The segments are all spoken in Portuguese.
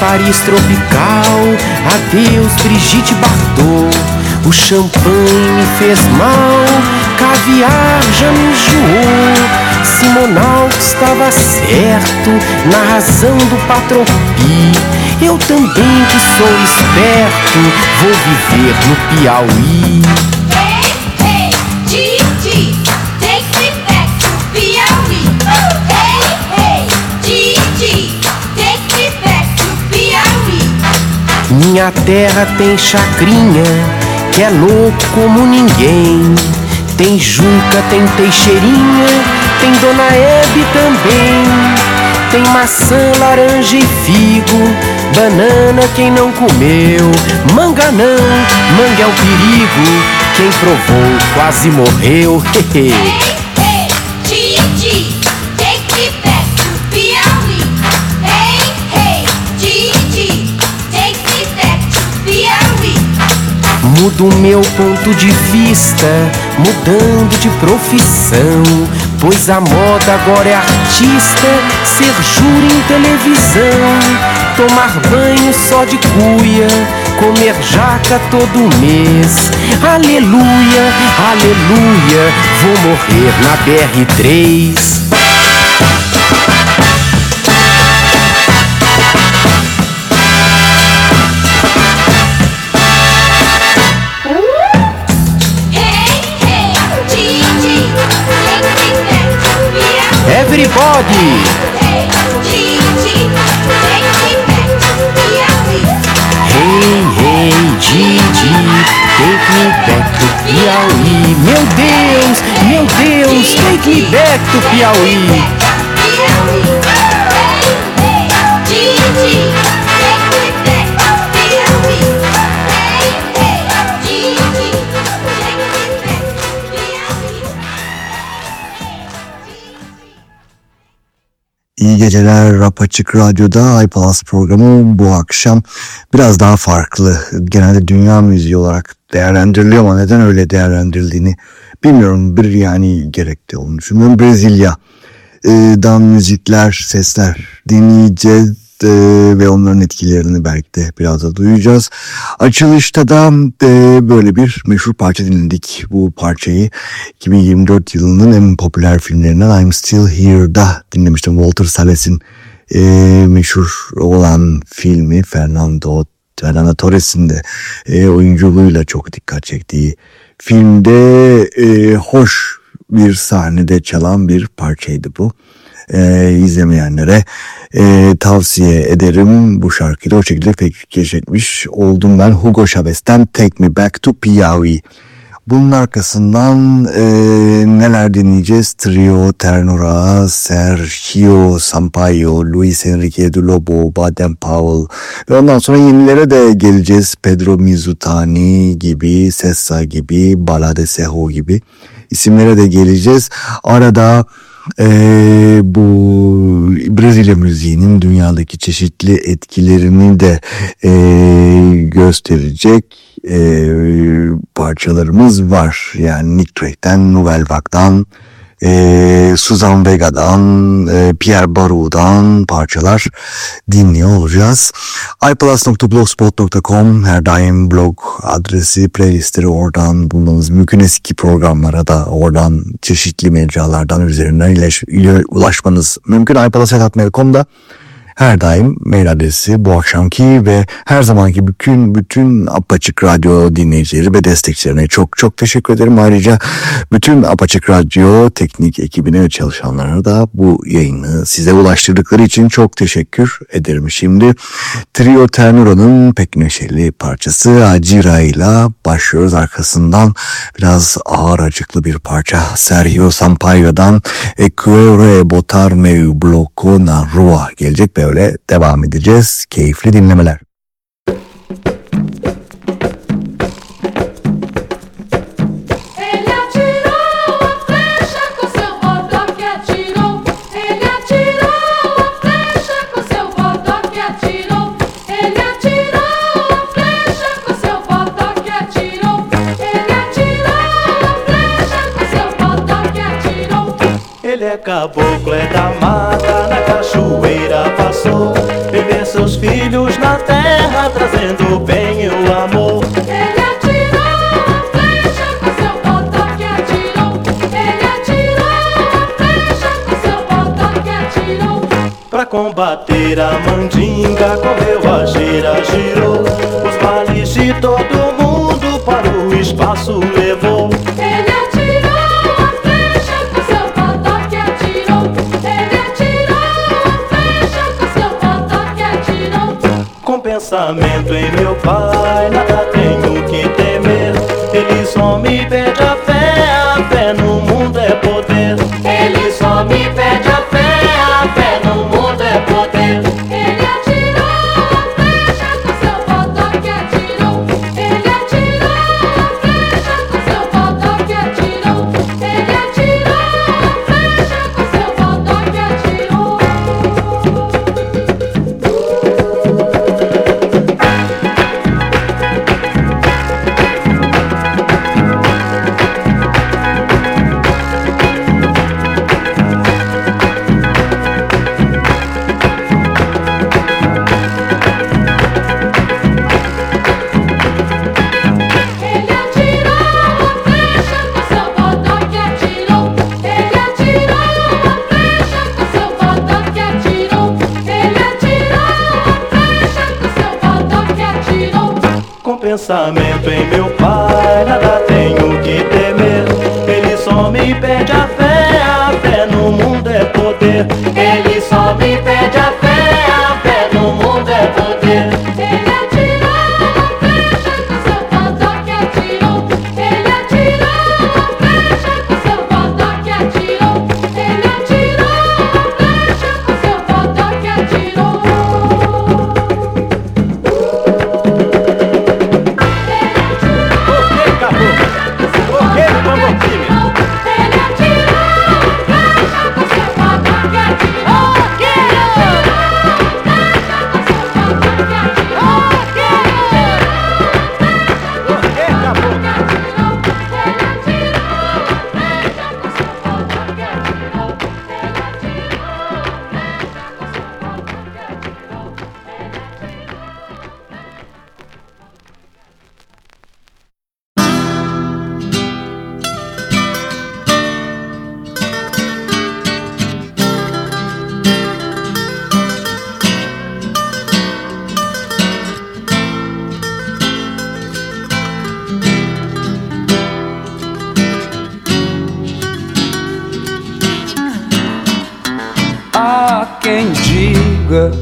Paris tropical, adeus Brigitte Bardot. O champanhe me fez mal, caviar já me enjoou. Simonal estava certo na razão do patropi. Eu também que sou esperto, vou viver no Piauí. Minha terra tem chacrinha, que é louco como ninguém. Tem Juca, tem Teixeirinha, tem Dona Hebe também. Tem maçã, laranja e figo, banana quem não comeu. Manga não, manga é o perigo, quem provou quase morreu. Mudo meu ponto de vista, mudando de profissão. Pois a moda agora é artista, ser júri em televisão. Tomar banho só de cuia, comer jaca todo mês. Aleluia, aleluia, vou morrer na BR3. Everybody! Hey, hey, Gigi, take me back to Piauí. Meu Deus, meu Deus, take me back to Piauí. Geceler Rap Açık Radyo'da iPlus programı bu akşam biraz daha farklı. Genelde dünya müziği olarak değerlendiriliyor ama neden öyle değerlendirildiğini bilmiyorum. Bir yani gerekli olduğunu düşünüyorum. Brezilya'dan müzikler, sesler dinleyeceğiz e, ve onların etkilerini belki de biraz da duyacağız. Açılışta da e, böyle bir meşhur parça dinledik. Bu parçayı 2024 yılının en popüler filmlerinden I'm Still Here'da dinlemiştim. Walter Sales'in e, meşhur olan filmi Fernando Fernando Torres'in de e, oyunculuğuyla çok dikkat çektiği filmde e, hoş bir sahnede çalan bir parçaydı bu e, izlemeyenlere e, tavsiye ederim. Bu şarkıyı da o şekilde pek keşfetmiş oldum ben. Hugo Chavez'ten Take Me Back to Piauí. Bunun arkasından e, neler dinleyeceğiz? Trio, Ternura, Sergio Sampaio, Luis Enrique de Lobo, Baden Powell ve ondan sonra yenilere de geleceğiz. Pedro Mizutani gibi, Sessa gibi, Balade Seho gibi isimlere de geleceğiz. Arada Ee, bu Brezilya müziğinin dünyadaki çeşitli etkilerini de e, gösterecek e, parçalarımız var. Yani Nick Drake'den, Nouvelle Vague'dan, e, Suzan Vega'dan, e, Pierre Barou'dan parçalar dinliyor olacağız. iPlus.blogspot.com her daim blog adresi, playlistleri oradan bulmanız mümkün. Eski programlara da oradan çeşitli mecralardan üzerinden ulaşmanız mümkün. iPlus.mail.com'da her daim mail adresi bu akşamki ve her zamanki bütün bütün Apaçık Radyo dinleyicileri ve destekçilerine çok çok teşekkür ederim. Ayrıca bütün Apaçık Radyo teknik ekibine ve çalışanlarına da bu yayını size ulaştırdıkları için çok teşekkür ederim. Şimdi Trio Ternuro'nun pek neşeli parçası Acira ile başlıyoruz. Arkasından biraz ağır acıklı bir parça Sergio Sampaio'dan Equere Botar Meu Bloco na Rua gelecek ve böyle devam edeceğiz. Keyifli dinlemeler. Caboclo, é da mata passou. Viver seus filhos na terra, trazendo o bem e o amor. Ele atirou a flecha com seu bodoque atirou. Ele atirou a flecha com seu bodoque atirou. Pra combater a mandinga, correu a gira, girou. Os males de todo mundo para o espaço levou. Pensamento em meu pai, nada tenho que temer. Ele só me pede a fé, a fé no mundo é poder.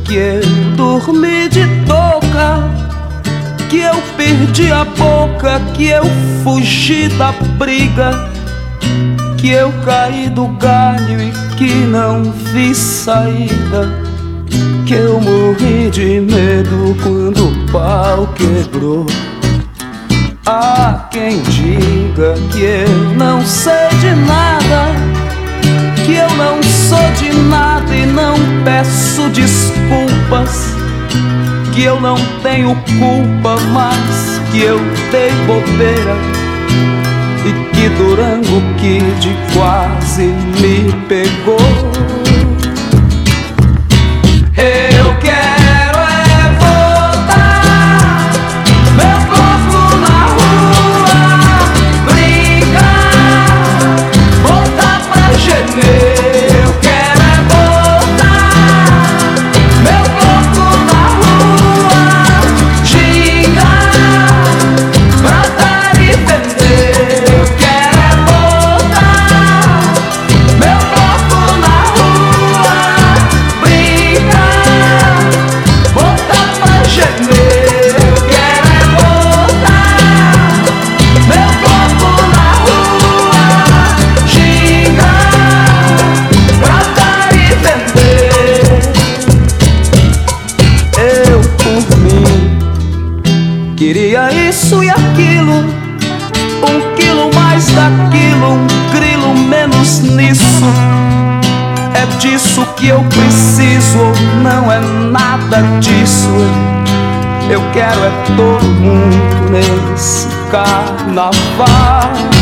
Que eu dormi de touca, que eu perdi a boca, que eu fugi da briga, que eu caí do galho e que não vi saída, que eu morri de medo quando o pau quebrou. Há quem diga que eu não sei de nada que eu não sou de nada e não peço desculpas. Que eu não tenho culpa, mas que eu dei bobeira. E que Durango Kid quase me pegou. Eu disso que eu preciso, não é nada disso. Eu quero é todo mundo nesse carnaval.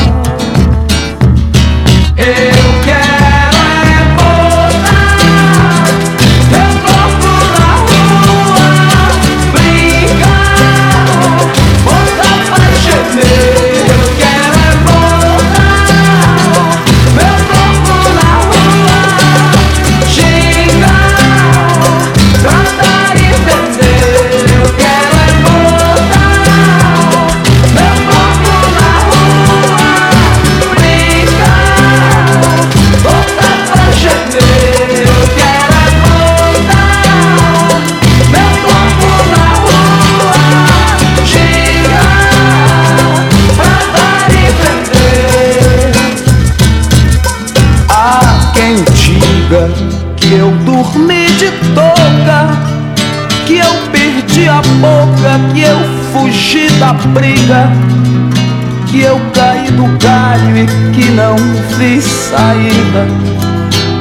Que eu caí do galho e que não vi saída,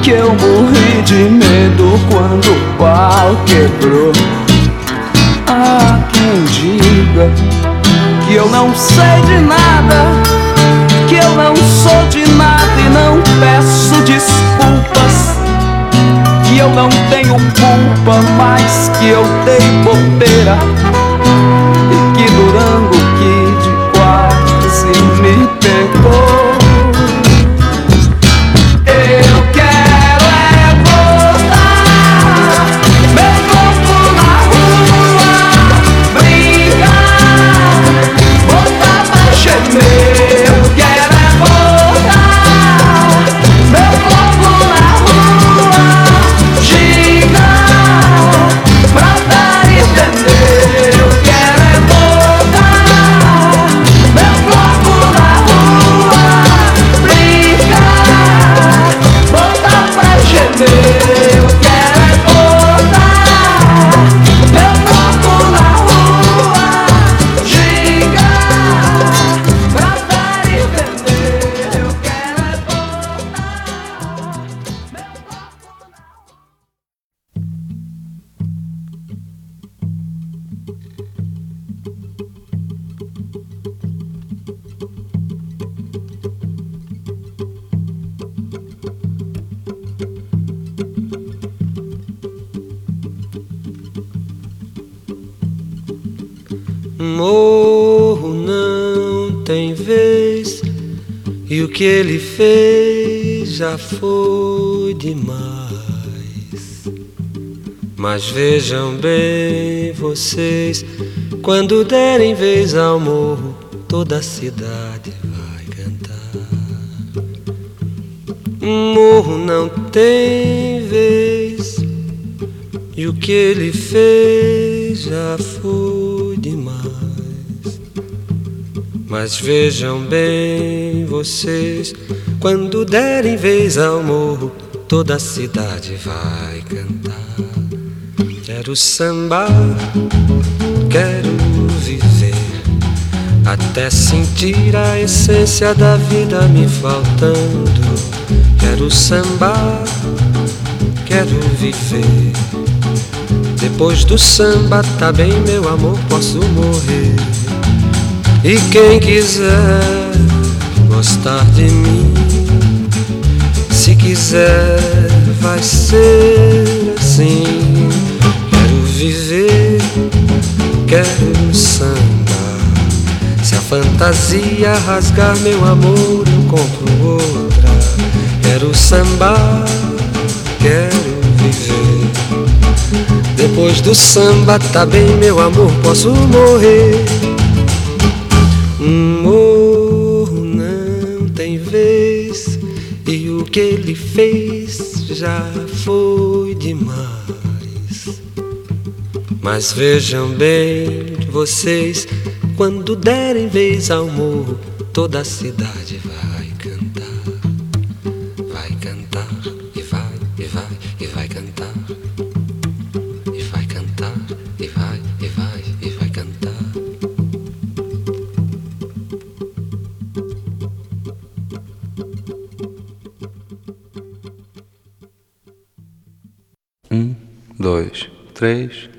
que eu morri de medo quando o pau quebrou. Há quem diga que eu não sei de nada que eu não sou de nada e não peço desculpas. Que eu não tenho culpa, mas que eu dei bobeira. Que ele fez já foi demais. Mas vejam bem vocês, quando derem vez ao morro, toda a cidade vai cantar. Morro não tem vez e o que ele fez já foi Mas vejam bem vocês, quando derem vez ao morro, toda a cidade vai cantar. Quero sambar, quero viver, até sentir a essência da vida me faltando. Quero sambar, quero viver. Depois do samba, tá bem, meu amor, posso morrer. E quem quiser gostar de mim, se quiser, vai ser assim. Quero viver, quero samba. Se a fantasia rasgar meu amor, eu compro outra. Quero sambar, quero viver. Depois do samba, tá bem, meu amor, posso morrer. Um morro não tem vez, e o que ele fez já foi demais. Mas vejam bem, vocês, quando derem vez ao morro, toda a cidade dois,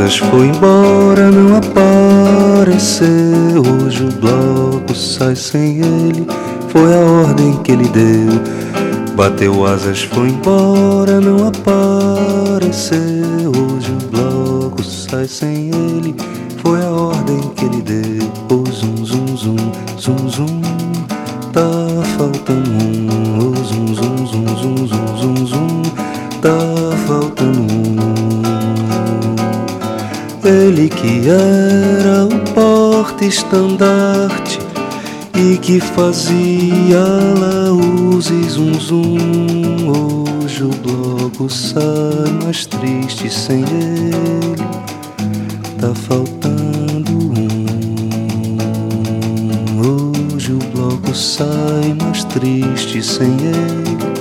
Asas, foi embora, não apareceu Hoje o bloco sai sem ele foi a ordem que ele deu. Bateu asas, foi embora, não apareceu. Hoje o bloco sai sem ele. Foi a ordem que ele deu. Oh, zum, zum, zum, zum, zum. Tá faltando um. Ele que era o porta-estandarte e que fazia laús e zum zum. Hoje o bloco sai mais triste sem ele. Tá faltando um. Hoje o bloco sai mais triste sem ele.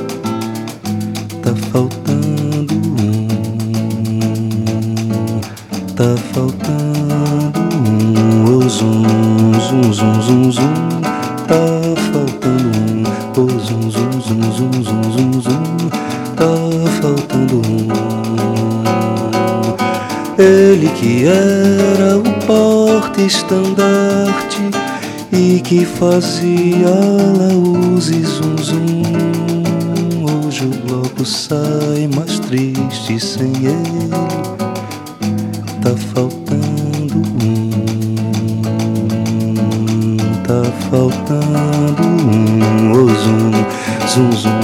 Tá faltando um. Oh, zum, zum, zum, zum, zum. Tá faltando um. Oh, zum, zum, zum, zum, zum, zum, zum. Tá faltando um. Ele que era o porta-estandarte e que fazia laús e zum, zum. Hoje o bloco sai mais triste sem ele.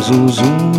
Zum,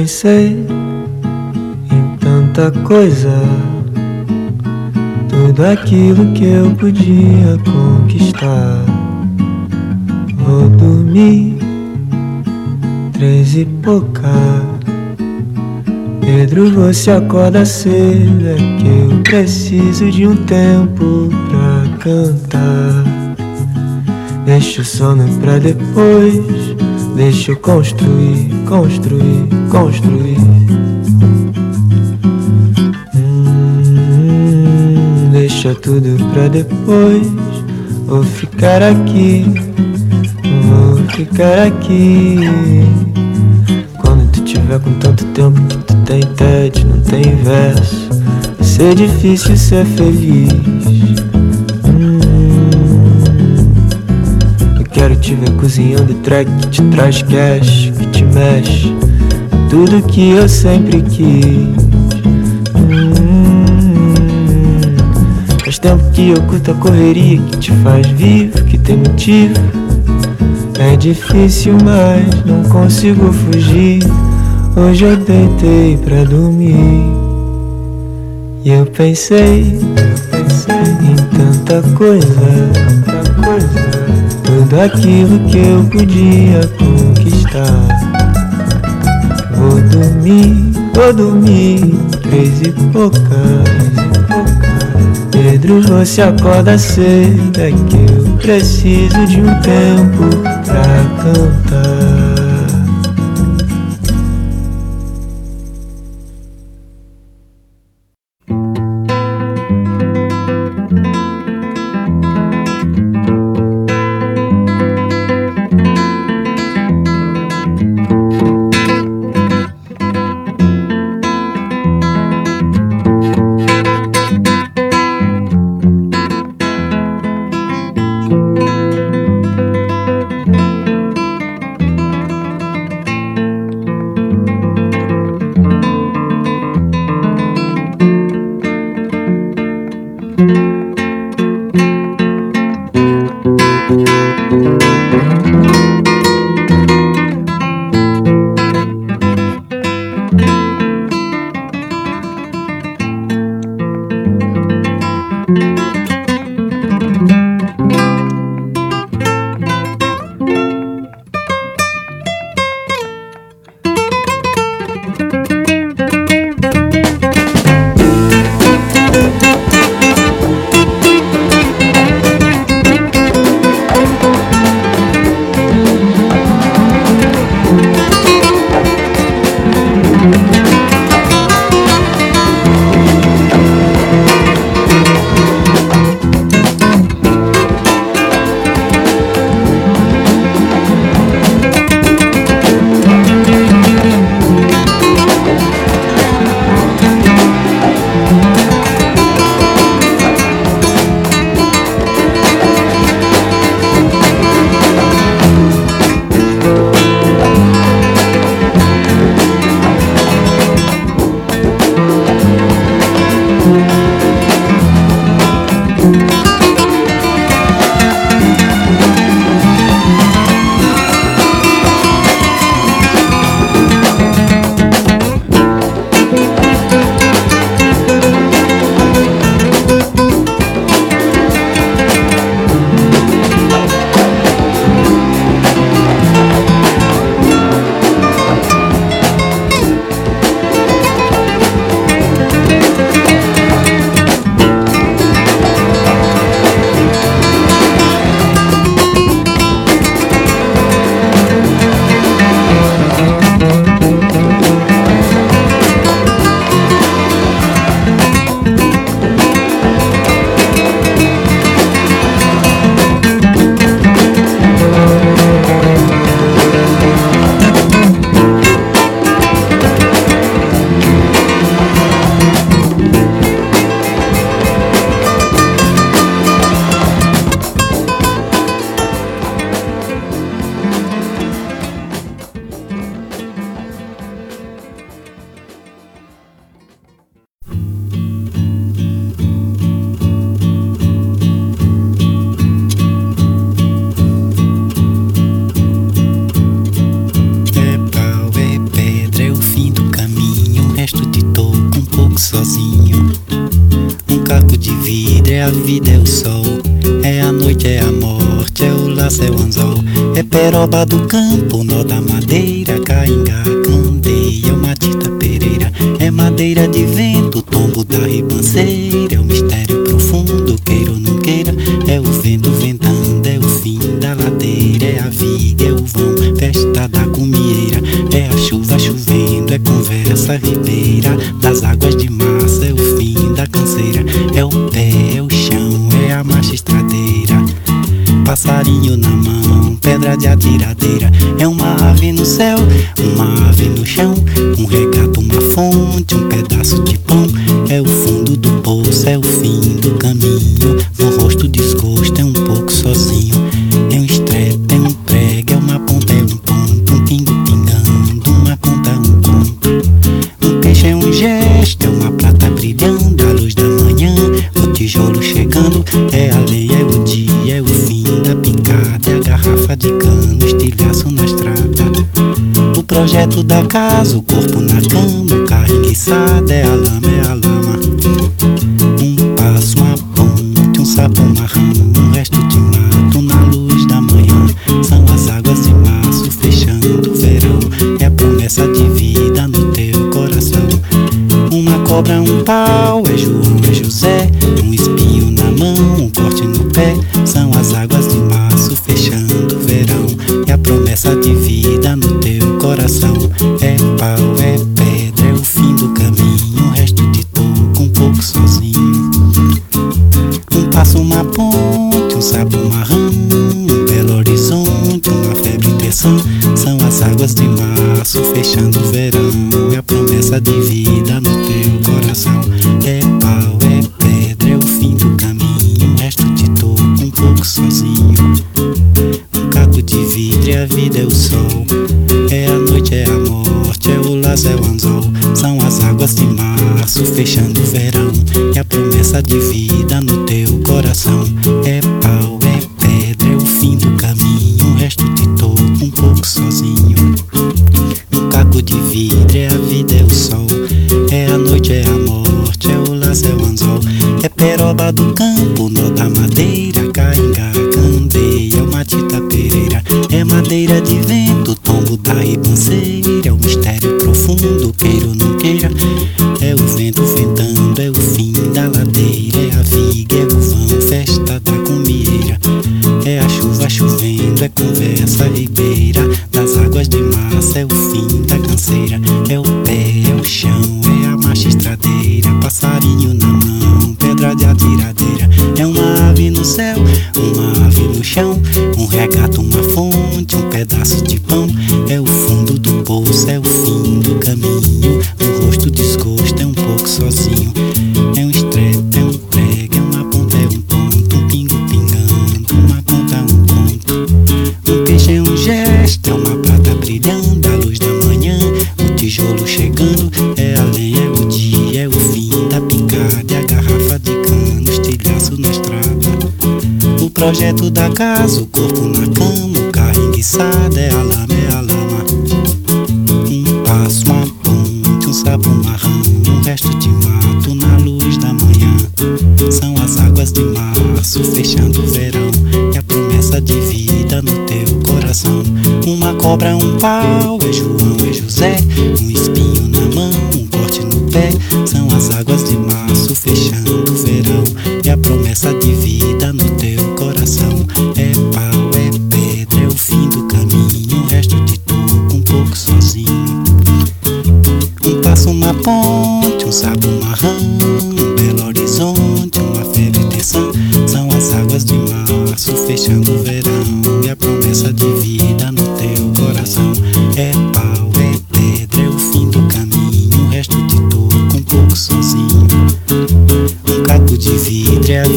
pensei em tanta coisa, tudo aquilo que eu podia conquistar. Vou dormir três e pouca. Pedro, você acorda cedo, é que eu preciso de um tempo pra cantar. Deixa o sono pra depois, deixa eu construir, construir, construir. Hum, deixa tudo pra depois, vou ficar aqui, vou ficar aqui. Quando tu tiver com tanto tempo que tu tem tédio, não tem verso, ser difícil ser feliz. Quero te ver cozinhando track que te traz cash, que te mexe. Tudo que eu sempre quis. Hum, faz tempo que curto a correria que te faz vivo, que tem motivo. É difícil, mas não consigo fugir. Hoje eu deitei pra dormir. E eu pensei, pensei em tanta coisa. Tudo aquilo que eu podia conquistar. Vou dormir, vou dormir, três e pouca. Pedro, você acorda cedo, é que eu preciso de um tempo pra cantar. passarinho na mão, pedra de atiradeira. É uma ave no céu, uma ave no chão, um regato, uma fonte, um pedaço de pão. É o fundo do poço, é o fim do caminho. No rosto desgosto é um pouco sozinho. teto da casa, o corpo na cama, o carro enguiçado, é a lama, é a lama. Um passo, uma ponte, um sabão uma rama, um resto de mato na luz da manhã. São as águas de março fechando o verão, é a promessa de vida no teu coração. Uma cobra, um pau, é joelho. these noite é a morte, é o laço, é o anzol. É peroba do campo, nó da madeira, cainga, candeia, é uma tita pereira. É madeira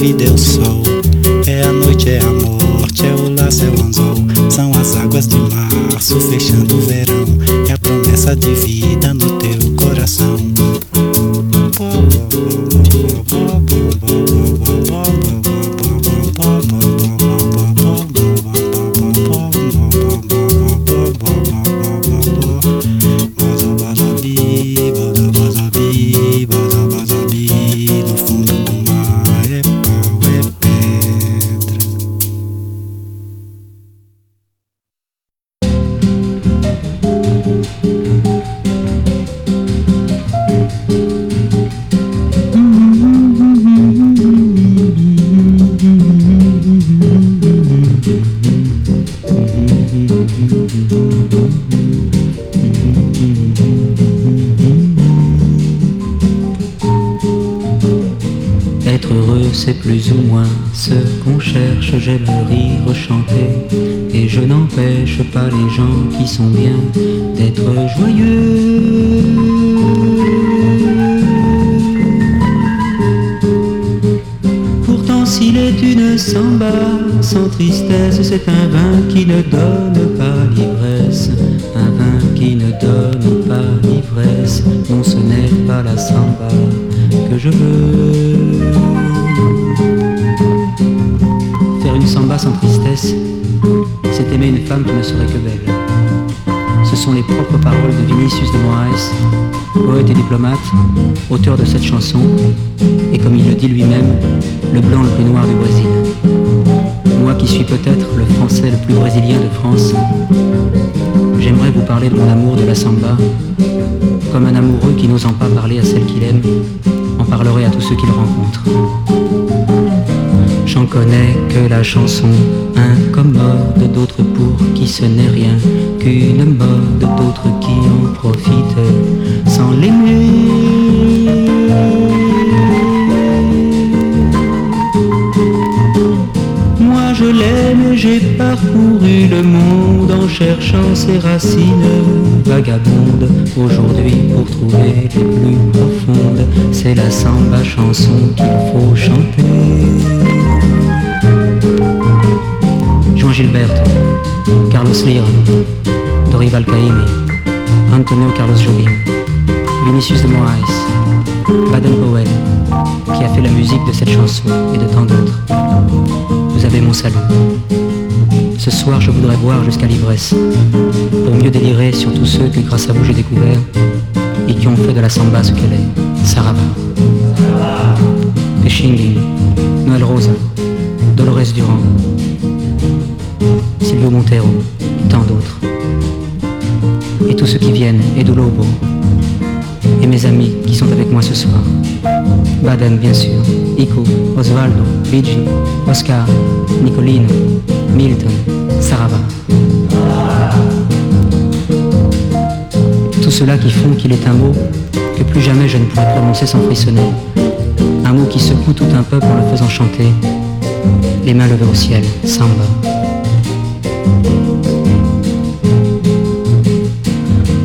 vida é o sol, é a noite, é a morte, é o laço, é o anzol. São as águas de março fechando qui ne serait que belle. Ce sont les propres paroles de Vinicius de Moraes, poète et diplomate, auteur de cette chanson, et comme il le dit lui-même, le blanc le plus noir du Brésil. Moi qui suis peut-être le français le plus brésilien de France, j'aimerais vous parler de mon amour de la samba, comme un amoureux qui n'osant pas parler à celle qu'il aime, en parlerait à tous ceux qu'il rencontre. J'en connais que la chanson incommode, d'autres pour qui ce n'est rien qu'une mode, d'autres qui en profitent sans l'aimer. Moi je l'aime, j'ai parcouru le monde en cherchant ses racines vagabondes. Aujourd'hui pour trouver les plus profondes, c'est la samba chanson qu'il faut chanter. Gilberto, Carlos Lira, Dorival Caymmi, Antonio Carlos Jobim, Vinicius de Moraes, Baden Powell, qui a fait la musique de cette chanson et de tant d'autres. Vous avez mon salut. Ce soir, je voudrais boire jusqu'à l'ivresse, pour mieux délirer sur tous ceux que grâce à vous j'ai découvert et qui ont fait de la samba ce qu'elle est. Sarava, Pechingui, Noël Rosa, Dolores Durand, Silvio Montero, et tant d'autres. Et tous ceux qui viennent, Edu Lobo, et mes amis qui sont avec moi ce soir. Baden, bien sûr, Ico, Osvaldo, Luigi, Oscar, Nicolino, Milton, Sarava. Tous ceux-là qui font qu'il est un mot que plus jamais je ne pourrai prononcer sans frissonner. Un mot qui secoue tout un peuple en le faisant chanter. Les mains levées au ciel, samba.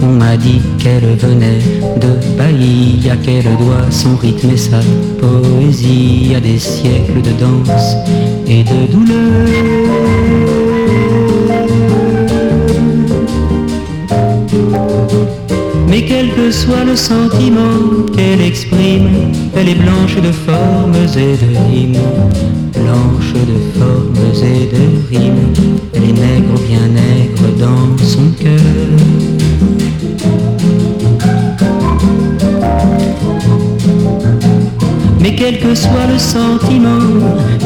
On m'a dit qu'elle venait de Bahia, qu'elle doit son rythme et sa poésie à des siècles de danse et de douleur. Mais quel que soit le sentiment qu'elle exprime, elle est blanche de formes et de rimes. Blanche de formes et de rimes, elle est nègre, bien nègre dans son cœur. Mais quel que soit le sentiment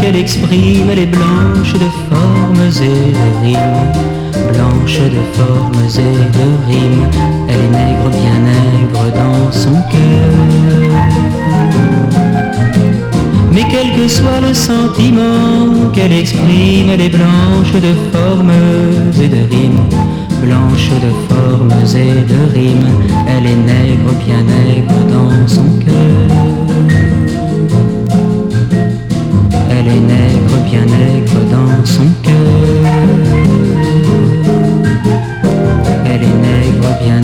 qu'elle exprime, elle est blanche de formes et de rimes. Blanche de formes et de rimes, elle est nègre, bien nègre dans son cœur. Mais quel que soit le sentiment qu'elle exprime, elle est blanche de formes et de rimes. Blanche de formes et de rimes, elle est nègre, bien nègre dans son cœur. Elle est nègre, bien nègre dans son cœur. Elle est nègre, bien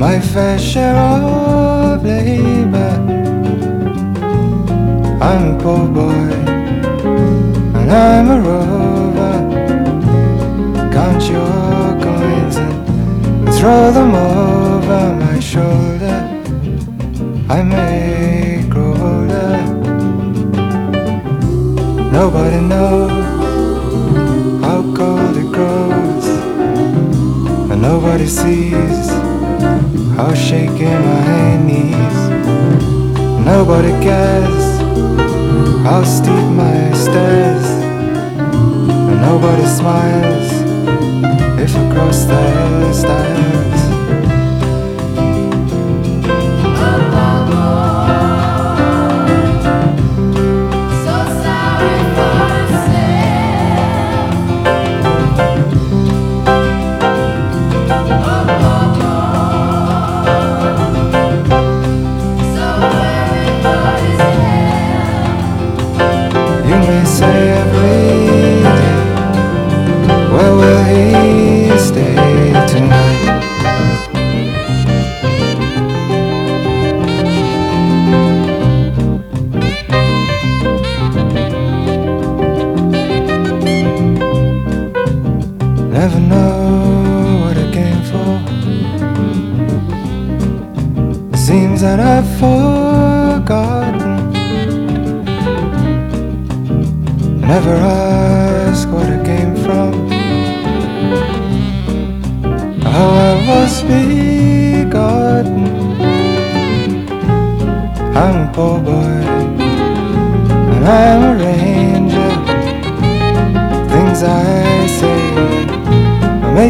my fair share of labor. I'm a poor boy, and I'm a rover. Count your coins and throw them over my shoulder. I may grow older. Nobody knows how cold it grows, and nobody sees how shaking my knees. Nobody cares how steep my stairs, and nobody smiles if I cross their stairs.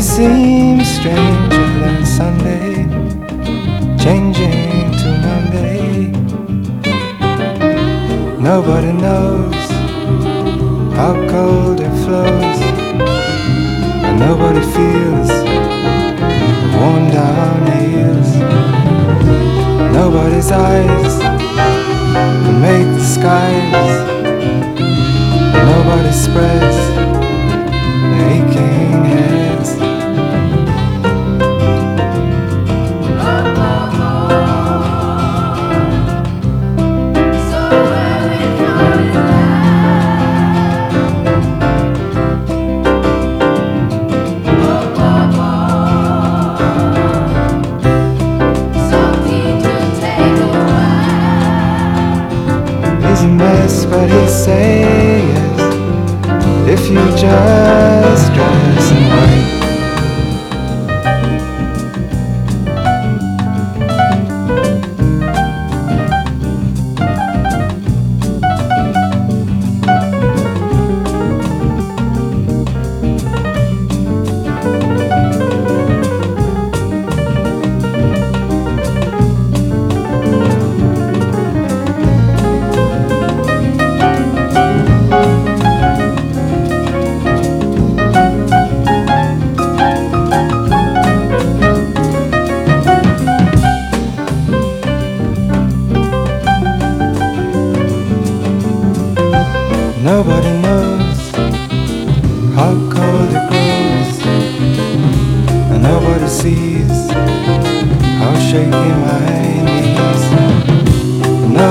May seem stranger than Sunday, changing to Monday. Nobody knows how cold it flows, and nobody feels worn down heels. Nobody's eyes can make the skies. Nobody spreads aching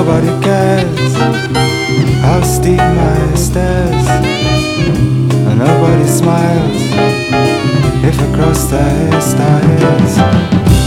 Nobody cares how steep my stairs, and nobody smiles if I cross the stairs.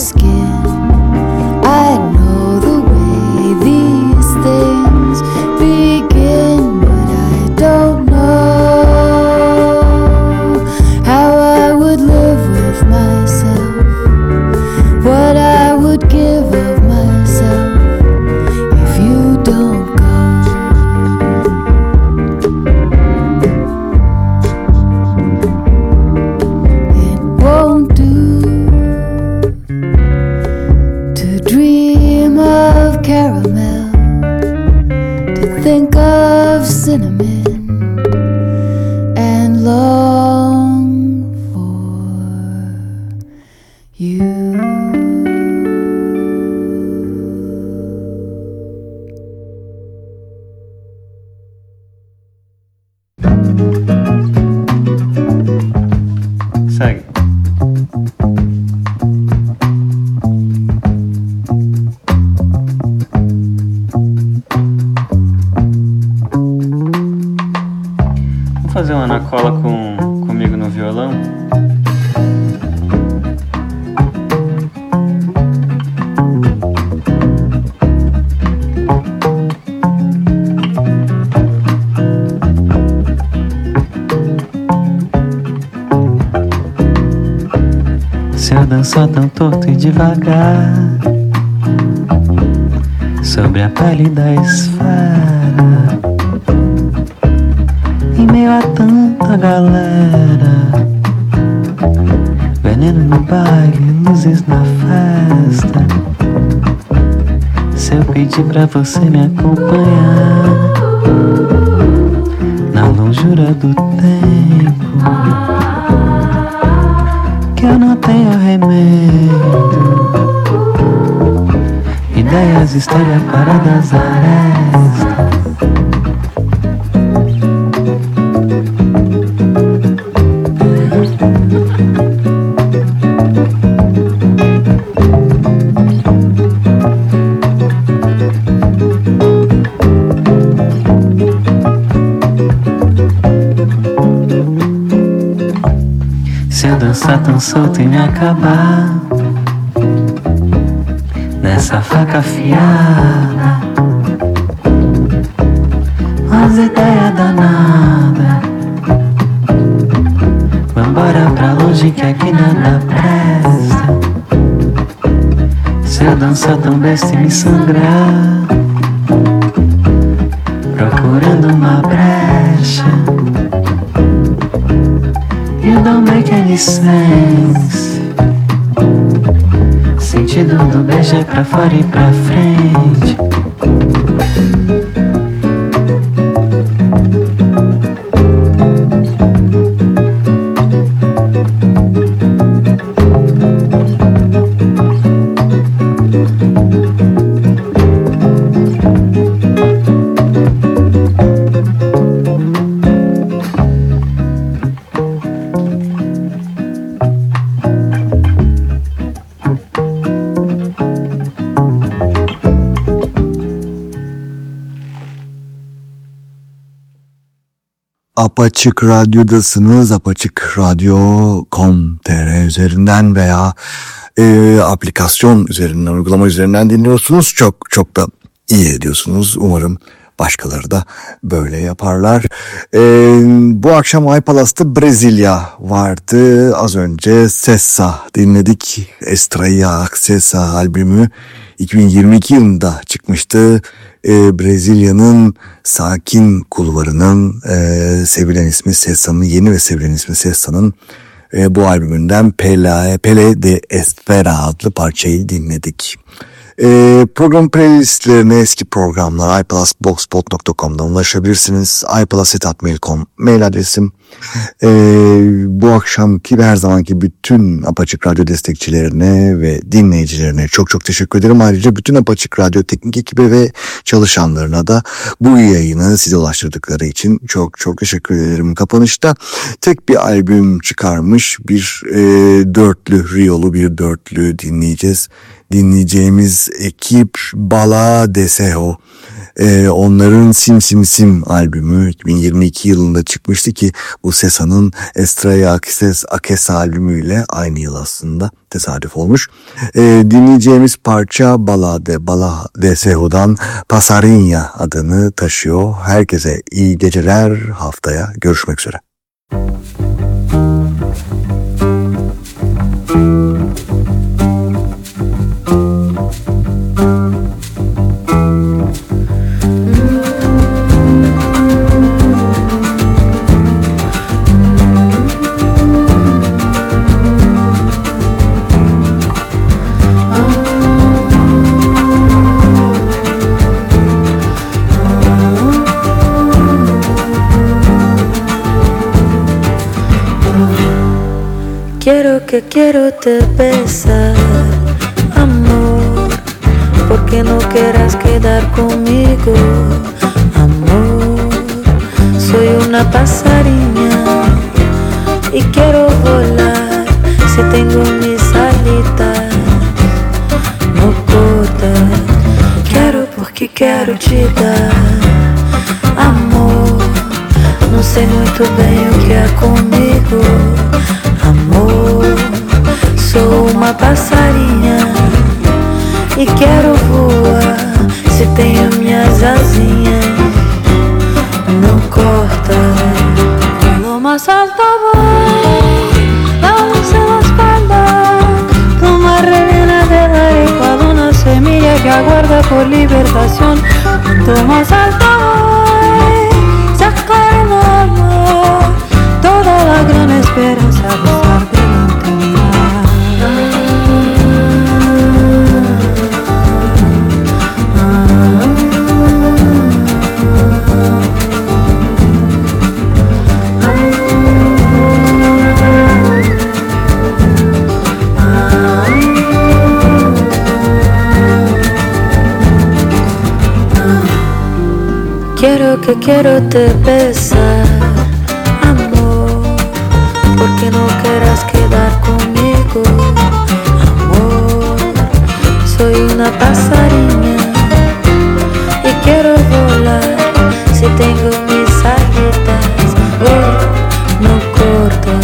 skin. Você me acompanhar Na longura do tempo que eu não tenho remédio. Ideias, história, paradas, aresta. Se dançar tão solto e me acabar. Nessa faca afiada. Umas ideias danadas. Vambora pra longe que aqui nada presta. Se eu dançar tão besta e me sangrar. Procurando uma brecha don't make any sense. Sentido do beijo é pra fora e pra frente. Apaçık Radyo'dasınız. Apaçık Radyo.com.tr üzerinden veya e, aplikasyon üzerinden, uygulama üzerinden dinliyorsunuz. Çok çok da iyi ediyorsunuz. Umarım başkaları da böyle yaparlar. E, bu akşam iPalas'ta Brezilya vardı. Az önce Sessa dinledik. Estrella Accesa albümü 2022 yılında çıkmıştı. E, Brezilya'nın sakin kulvarının e, sevilen ismi Sessa'nın yeni ve sevilen ismi Sessa'nın e, bu albümünden Pele, Pele de Esfera adlı parçayı dinledik. E, program playlistlerine eski programlar iPlusBlogspot.com'dan ulaşabilirsiniz. iPlus.mail.com mail adresim. E, bu akşamki ve her zamanki bütün Apaçık Radyo destekçilerine ve dinleyicilerine çok çok teşekkür ederim. Ayrıca bütün Apaçık Radyo teknik ekibi ve çalışanlarına da bu yayını size ulaştırdıkları için çok çok teşekkür ederim. Kapanışta tek bir albüm çıkarmış bir e, dörtlü, Riolu bir dörtlü dinleyeceğiz dinleyeceğimiz ekip Bala Deseho. Ee, onların Sim Sim Sim albümü 2022 yılında çıkmıştı ki bu Sesa'nın Estrella Akses Akesa albümüyle aynı yıl aslında tesadüf olmuş. Ee, dinleyeceğimiz parça Bala de Bala Deseho'dan Pasarinya adını taşıyor. Herkese iyi geceler haftaya görüşmek üzere. Quiero que quiero te besar, amor, porque no quieras quedar conmigo, amor. Soy una pasariña y quiero volar si tengo mis alitas, no cortas. Quero porque quero te dar, amor. Não sei muito bem o que sou uma passarinha e quero voar. Se tenho minhas asinhas, não corta. Paloma salta voy, vamos a la espalda. Toma revena del arepa de una semilla que aguarda por libertación. Toma salta voy, saca el alma, toda la gran esperanza. Quiero te besar, amor, porque no quieras quedar conmigo, amor. Soy una pasarina y quiero volar si tengo mis alitas, oh, no corta.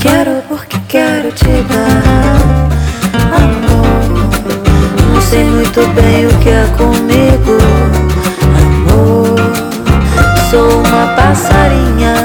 Quiero porque quiero te dar, amor. Não sei muito bem o passarinha